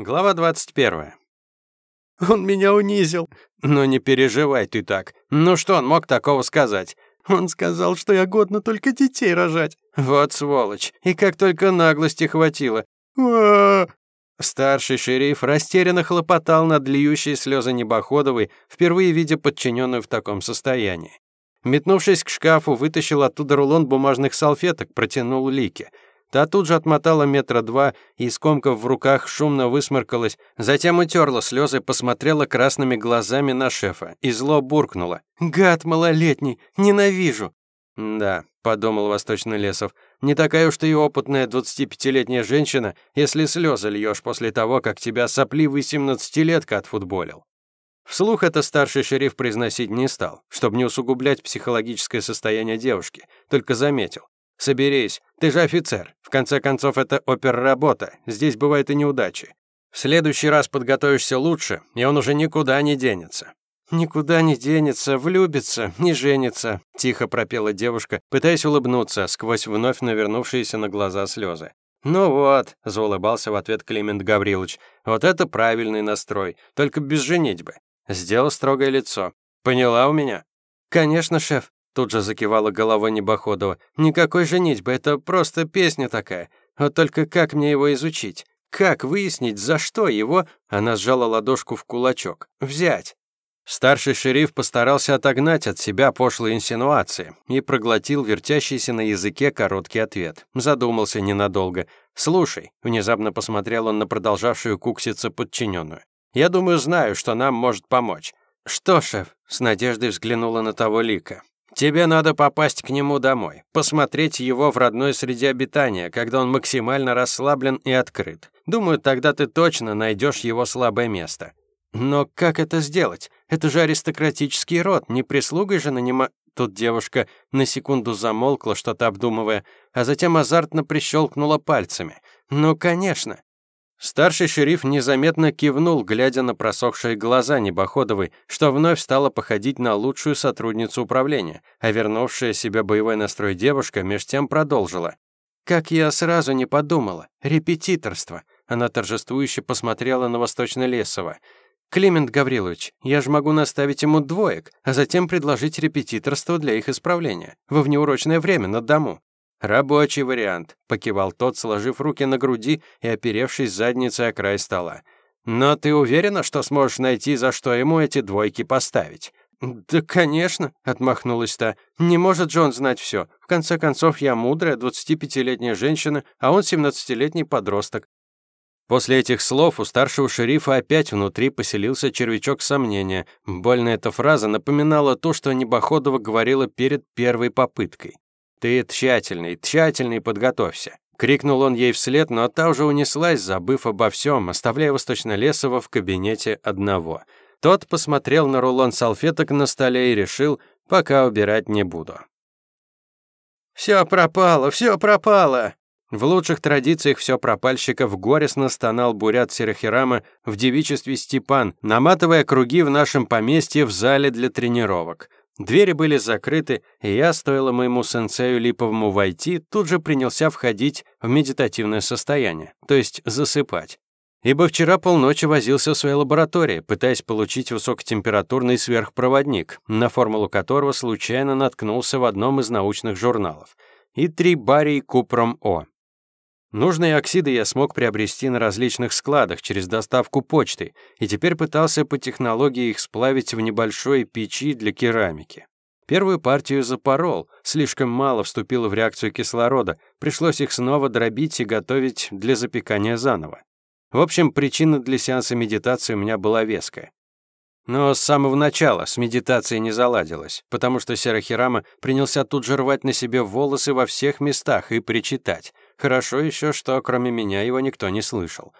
Глава 21. Он меня унизил. Ну не переживай ты так. Ну что он мог такого сказать? Он сказал, что я годна только детей рожать. Вот сволочь. И как только наглости хватило. А Старший шериф растерянно хлопотал над льющей слезы Небоходовой, впервые видя подчиненную в таком состоянии. Метнувшись к шкафу, вытащил оттуда рулон бумажных салфеток, протянул Лике — Та тут же отмотала метра два и, скомкав в руках, шумно высморкалась, затем утерла слезы, посмотрела красными глазами на шефа и зло буркнула. «Гад малолетний! Ненавижу!» «Да», — подумал Восточный Лесов, «не такая уж ты и опытная двадцатипятилетняя женщина, если слезы льешь после того, как тебя сопливый семнадцатилетка отфутболил». Вслух это старший шериф произносить не стал, чтобы не усугублять психологическое состояние девушки, только заметил. Соберись, ты же офицер. В конце концов, это оперработа. Здесь бывают и неудачи. В следующий раз подготовишься лучше, и он уже никуда не денется. Никуда не денется, влюбится, не женится, тихо пропела девушка, пытаясь улыбнуться сквозь вновь навернувшиеся на глаза слезы. Ну вот, заулыбался в ответ Климент Гаврилович. Вот это правильный настрой, только без женитьбы. Сделал строгое лицо. Поняла у меня? Конечно, шеф. Тут же закивала голова Небоходова. «Никакой женитьбы, это просто песня такая. Вот только как мне его изучить? Как выяснить, за что его...» Она сжала ладошку в кулачок. «Взять». Старший шериф постарался отогнать от себя пошлые инсинуации и проглотил вертящийся на языке короткий ответ. Задумался ненадолго. «Слушай», — внезапно посмотрел он на продолжавшую кукситься подчиненную. «Я думаю, знаю, что нам может помочь». «Что, шеф?» — с надеждой взглянула на того Лика. Тебе надо попасть к нему домой, посмотреть его в родной среде обитания, когда он максимально расслаблен и открыт. Думаю, тогда ты точно найдешь его слабое место. Но как это сделать? Это же аристократический род, не прислугой же нанима... Тут девушка на секунду замолкла, что-то обдумывая, а затем азартно прищелкнула пальцами. Ну, конечно. Старший шериф незаметно кивнул, глядя на просохшие глаза Небоходовой, что вновь стало походить на лучшую сотрудницу управления, а вернувшая себе боевой настрой девушка меж тем продолжила. «Как я сразу не подумала. Репетиторство». Она торжествующе посмотрела на Восточно-Лесово. «Климент Гаврилович, я же могу наставить ему двоек, а затем предложить репетиторство для их исправления во внеурочное время на дому. «Рабочий вариант», — покивал тот, сложив руки на груди и оперевшись задницей о край стола. «Но ты уверена, что сможешь найти, за что ему эти двойки поставить?» «Да, конечно», — отмахнулась та. «Не может же он знать все. В конце концов, я мудрая, 25-летняя женщина, а он 17-летний подросток». После этих слов у старшего шерифа опять внутри поселился червячок сомнения. Больно эта фраза напоминала то, что Небоходова говорила перед первой попыткой. «Ты тщательный, тщательный подготовься!» Крикнул он ей вслед, но та уже унеслась, забыв обо всем, оставляя Восточнолесова в кабинете одного. Тот посмотрел на рулон салфеток на столе и решил, пока убирать не буду. «Все пропало, все пропало!» В лучших традициях все пропальщиков горестно стонал бурят Серахирама в девичестве Степан, наматывая круги в нашем поместье в зале для тренировок. Двери были закрыты, и я, стоило моему сенсею Липовому войти, тут же принялся входить в медитативное состояние, то есть засыпать. Ибо вчера полночи возился в своей лаборатории, пытаясь получить высокотемпературный сверхпроводник, на формулу которого случайно наткнулся в одном из научных журналов. И три барий купром О. Нужные оксиды я смог приобрести на различных складах через доставку почты и теперь пытался по технологии их сплавить в небольшой печи для керамики. Первую партию запорол, слишком мало вступило в реакцию кислорода, пришлось их снова дробить и готовить для запекания заново. В общем, причина для сеанса медитации у меня была веская. Но с самого начала с медитацией не заладилось, потому что Серахирама принялся тут же рвать на себе волосы во всех местах и причитать. Хорошо еще, что кроме меня его никто не слышал.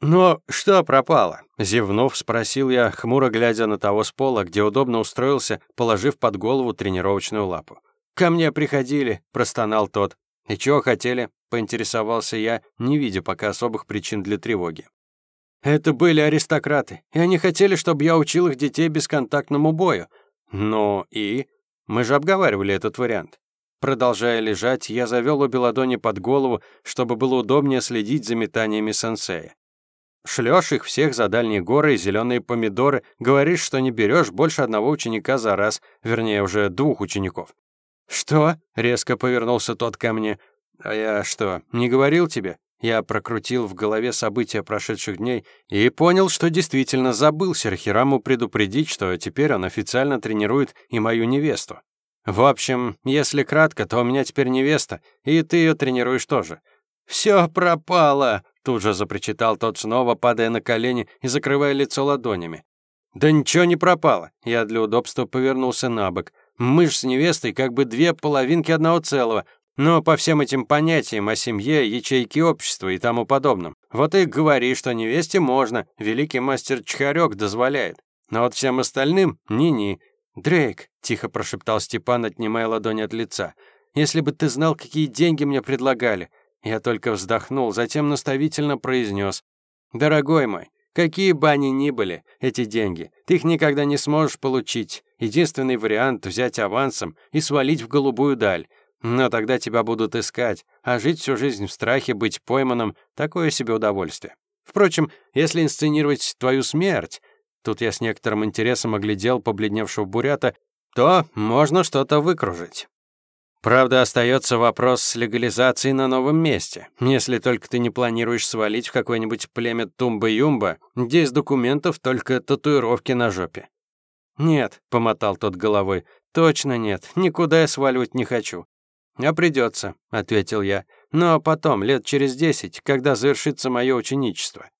«Но что пропало?» — зевнув, спросил я, хмуро глядя на того с пола, где удобно устроился, положив под голову тренировочную лапу. «Ко мне приходили», — простонал тот. «И чего хотели?» — поинтересовался я, не видя пока особых причин для тревоги. «Это были аристократы, и они хотели, чтобы я учил их детей бесконтактному бою. Ну и...» Мы же обговаривали этот вариант. Продолжая лежать, я завел обе ладони под голову, чтобы было удобнее следить за метаниями сенсея. Шлёшь их всех за дальние горы и зеленые помидоры, говоришь, что не берешь больше одного ученика за раз, вернее, уже двух учеников. «Что?» — резко повернулся тот ко мне. «А я что, не говорил тебе?» Я прокрутил в голове события прошедших дней и понял, что действительно забыл Серхираму предупредить, что теперь он официально тренирует и мою невесту. В общем, если кратко, то у меня теперь невеста, и ты ее тренируешь тоже. Все пропало, тут же запричитал тот снова, падая на колени и закрывая лицо ладонями. Да ничего не пропало. Я для удобства повернулся на бок. Мы ж с невестой как бы две половинки одного целого, но по всем этим понятиям о семье, ячейке общества и тому подобном. Вот и говори, что невесте можно, великий мастер Чхарёк дозволяет. Но вот всем остальным ни-ни. «Дрейк», — тихо прошептал Степан, отнимая ладонь от лица, «если бы ты знал, какие деньги мне предлагали». Я только вздохнул, затем наставительно произнес. «Дорогой мой, какие бы они ни были, эти деньги, ты их никогда не сможешь получить. Единственный вариант — взять авансом и свалить в голубую даль. Но тогда тебя будут искать, а жить всю жизнь в страхе быть пойманным — такое себе удовольствие. Впрочем, если инсценировать твою смерть, тут я с некоторым интересом оглядел побледневшего бурята, то можно что-то выкружить. Правда, остается вопрос с легализацией на новом месте. Если только ты не планируешь свалить в какое-нибудь племя Тумба-Юмба, где из документов только татуировки на жопе. «Нет», — помотал тот головой, — «точно нет, никуда я сваливать не хочу. «А придется», — ответил я. «Но потом, лет через десять, когда завершится мое ученичество.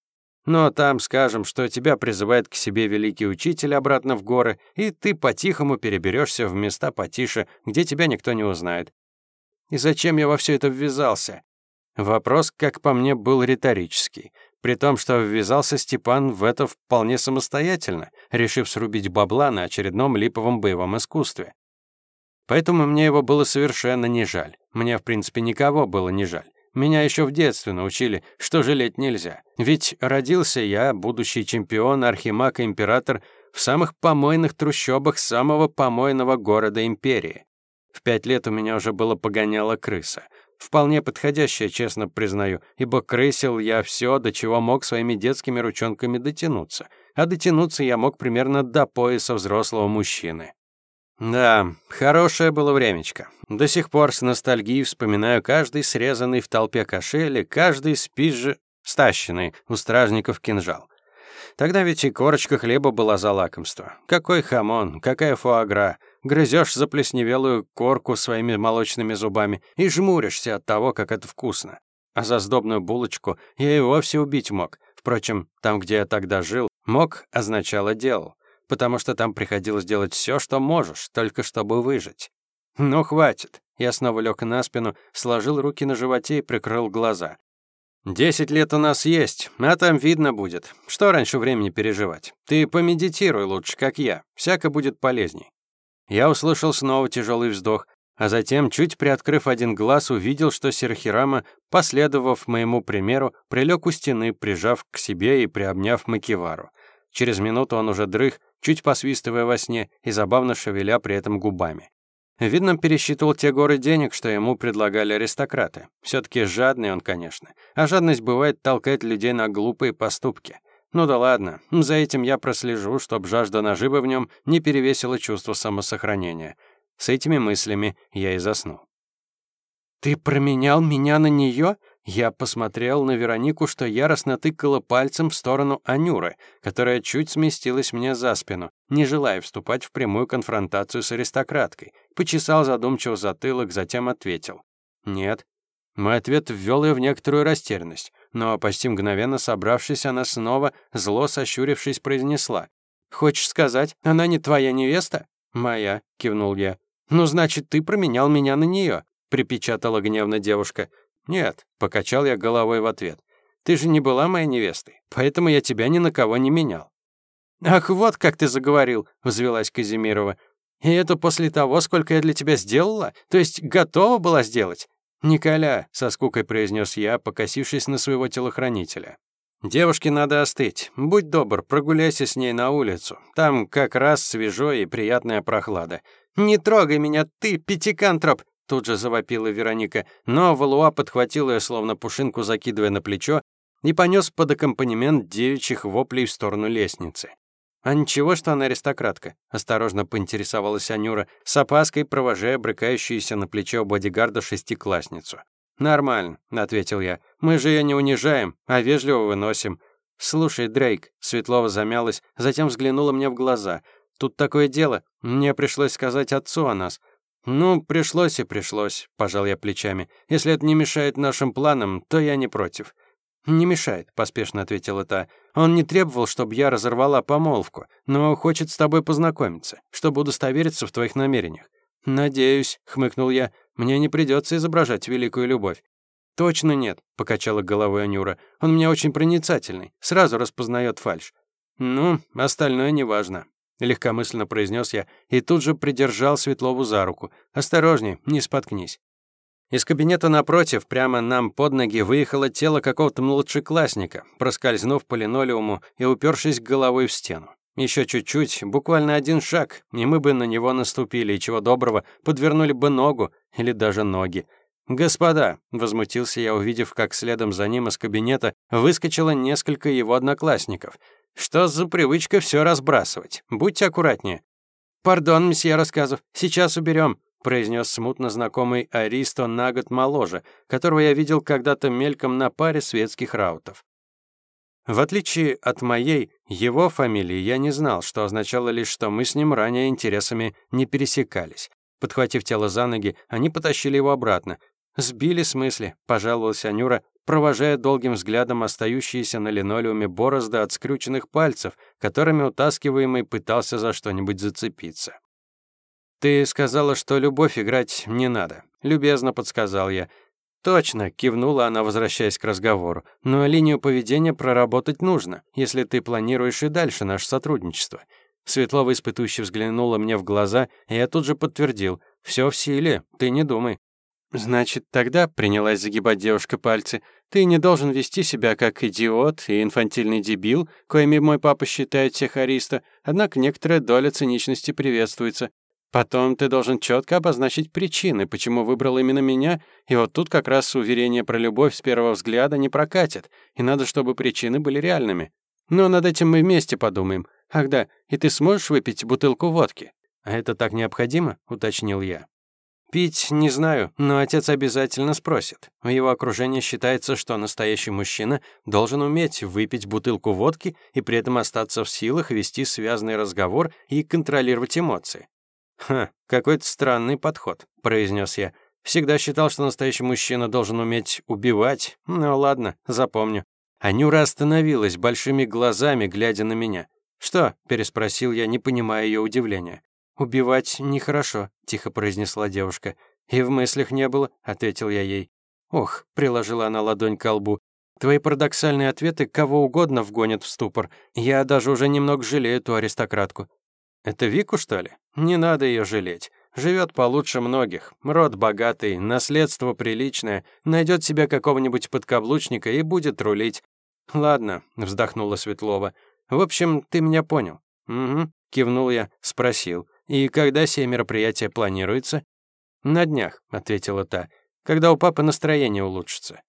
Но там скажем, что тебя призывает к себе великий учитель обратно в горы, и ты по-тихому переберешься в места потише, где тебя никто не узнает. И зачем я во все это ввязался? Вопрос, как по мне, был риторический. При том, что ввязался Степан в это вполне самостоятельно, решив срубить бабла на очередном липовом боевом искусстве. Поэтому мне его было совершенно не жаль. Мне, в принципе, никого было не жаль. Меня еще в детстве научили, что жалеть нельзя. Ведь родился я, будущий чемпион, архимаг и император, в самых помойных трущобах самого помойного города империи. В пять лет у меня уже было погоняло крыса. Вполне подходящее, честно признаю, ибо крысил я все, до чего мог своими детскими ручонками дотянуться. А дотянуться я мог примерно до пояса взрослого мужчины. Да, хорошее было времечко. До сих пор с ностальгией вспоминаю каждый срезанный в толпе кошель каждый спизж... стащенный у стражников кинжал. Тогда ведь и корочка хлеба была за лакомство. Какой хамон, какая фуагра. Грызешь заплесневелую корку своими молочными зубами и жмуришься от того, как это вкусно. А за сдобную булочку я и вовсе убить мог. Впрочем, там, где я тогда жил, мог означало делал потому что там приходилось делать все, что можешь, только чтобы выжить. Ну, хватит. Я снова лег на спину, сложил руки на животе и прикрыл глаза. «Десять лет у нас есть, а там видно будет. Что раньше времени переживать? Ты помедитируй лучше, как я. Всяко будет полезней». Я услышал снова тяжелый вздох, а затем, чуть приоткрыв один глаз, увидел, что Серхирама, последовав моему примеру, прилег у стены, прижав к себе и приобняв Макивару. Через минуту он уже дрых, чуть посвистывая во сне и забавно шевеля при этом губами. Видно, пересчитывал те горы денег, что ему предлагали аристократы. все таки жадный он, конечно. А жадность бывает толкает людей на глупые поступки. Ну да ладно, за этим я прослежу, чтоб жажда наживы в нем не перевесила чувство самосохранения. С этими мыслями я и заснул. «Ты променял меня на нее? Я посмотрел на Веронику, что яростно тыкала пальцем в сторону Анюры, которая чуть сместилась мне за спину, не желая вступать в прямую конфронтацию с аристократкой. Почесал задумчиво затылок, затем ответил. «Нет». Мой ответ ввел ее в некоторую растерянность, но почти мгновенно собравшись, она снова, зло сощурившись, произнесла. «Хочешь сказать, она не твоя невеста?» «Моя», — кивнул я. «Ну, значит, ты променял меня на нее», — припечатала гневно девушка. «Нет», — покачал я головой в ответ. «Ты же не была моей невестой, поэтому я тебя ни на кого не менял». «Ах, вот как ты заговорил», — взвелась Казимирова. «И это после того, сколько я для тебя сделала? То есть готова была сделать?» «Николя», — со скукой произнес я, покосившись на своего телохранителя. «Девушке надо остыть. Будь добр, прогуляйся с ней на улицу. Там как раз свежо и приятная прохлада. Не трогай меня, ты, пятикантроп!» Тут же завопила Вероника, но Валуа подхватил ее, словно пушинку закидывая на плечо, и понес под аккомпанемент девичьих воплей в сторону лестницы. «А ничего, что она аристократка?» — осторожно поинтересовалась Анюра, с опаской провожая брыкающуюся на плечо бодигарда шестиклассницу. «Нормально», — ответил я. «Мы же ее не унижаем, а вежливо выносим». «Слушай, Дрейк», — Светлова замялась, затем взглянула мне в глаза. «Тут такое дело. Мне пришлось сказать отцу о нас». «Ну, пришлось и пришлось», — пожал я плечами. «Если это не мешает нашим планам, то я не против». «Не мешает», — поспешно ответила та. «Он не требовал, чтобы я разорвала помолвку, но хочет с тобой познакомиться, чтобы удостовериться в твоих намерениях». «Надеюсь», — хмыкнул я, — «мне не придется изображать великую любовь». «Точно нет», — покачала головой Анюра. «Он у меня очень проницательный, сразу распознает фальшь». «Ну, остальное неважно», — легкомысленно произнес я и тут же придержал Светлову за руку. «Осторожней, не споткнись». Из кабинета напротив прямо нам под ноги выехало тело какого-то младшеклассника, проскользнув по линолеуму и упершись головой в стену. Еще чуть-чуть, буквально один шаг, и мы бы на него наступили, и чего доброго, подвернули бы ногу или даже ноги. «Господа!» — возмутился я, увидев, как следом за ним из кабинета выскочило несколько его одноклассников. «Что за привычка все разбрасывать? Будьте аккуратнее». «Пардон, месье Рассказов, сейчас уберем», произнес смутно знакомый Аристо на год моложе, которого я видел когда-то мельком на паре светских раутов. В отличие от моей, его фамилии я не знал, что означало лишь, что мы с ним ранее интересами не пересекались. Подхватив тело за ноги, они потащили его обратно. «Сбили с мысли», — пожаловалась Анюра, провожая долгим взглядом остающиеся на линолеуме борозды от скрюченных пальцев, которыми утаскиваемый пытался за что-нибудь зацепиться. «Ты сказала, что любовь играть не надо», — любезно подсказал я. «Точно», — кивнула она, возвращаясь к разговору. «Но линию поведения проработать нужно, если ты планируешь и дальше наше сотрудничество». Светлова испытующе взглянула мне в глаза, и я тут же подтвердил. «Все в силе, ты не думай». «Значит, тогда», — принялась загибать девушка пальцы, «ты не должен вести себя как идиот и инфантильный дебил, коими мой папа считает всех ариста, однако некоторая доля циничности приветствуется. Потом ты должен четко обозначить причины, почему выбрал именно меня, и вот тут как раз уверение про любовь с первого взгляда не прокатит, и надо, чтобы причины были реальными. Но над этим мы вместе подумаем. Ах да, и ты сможешь выпить бутылку водки? А это так необходимо, уточнил я. Пить не знаю, но отец обязательно спросит. В его окружении считается, что настоящий мужчина должен уметь выпить бутылку водки и при этом остаться в силах вести связанный разговор и контролировать эмоции. «Ха, какой-то странный подход», — произнес я. «Всегда считал, что настоящий мужчина должен уметь убивать. Ну ладно, запомню». Анюра остановилась большими глазами, глядя на меня. «Что?» — переспросил я, не понимая ее удивления. «Убивать нехорошо», — тихо произнесла девушка. «И в мыслях не было», — ответил я ей. «Ох», — приложила она ладонь к лбу, «твои парадоксальные ответы кого угодно вгонят в ступор. Я даже уже немного жалею эту аристократку». «Это Вику, что ли? Не надо ее жалеть. Живет получше многих. Род богатый, наследство приличное. Найдет себе какого-нибудь подкаблучника и будет рулить. «Ладно», — вздохнула Светлова. «В общем, ты меня понял». «Угу», — кивнул я, спросил. «И когда сие мероприятие планируется?» «На днях», — ответила та. «Когда у папы настроение улучшится».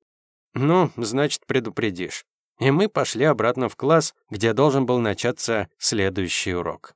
«Ну, значит, предупредишь». И мы пошли обратно в класс, где должен был начаться следующий урок.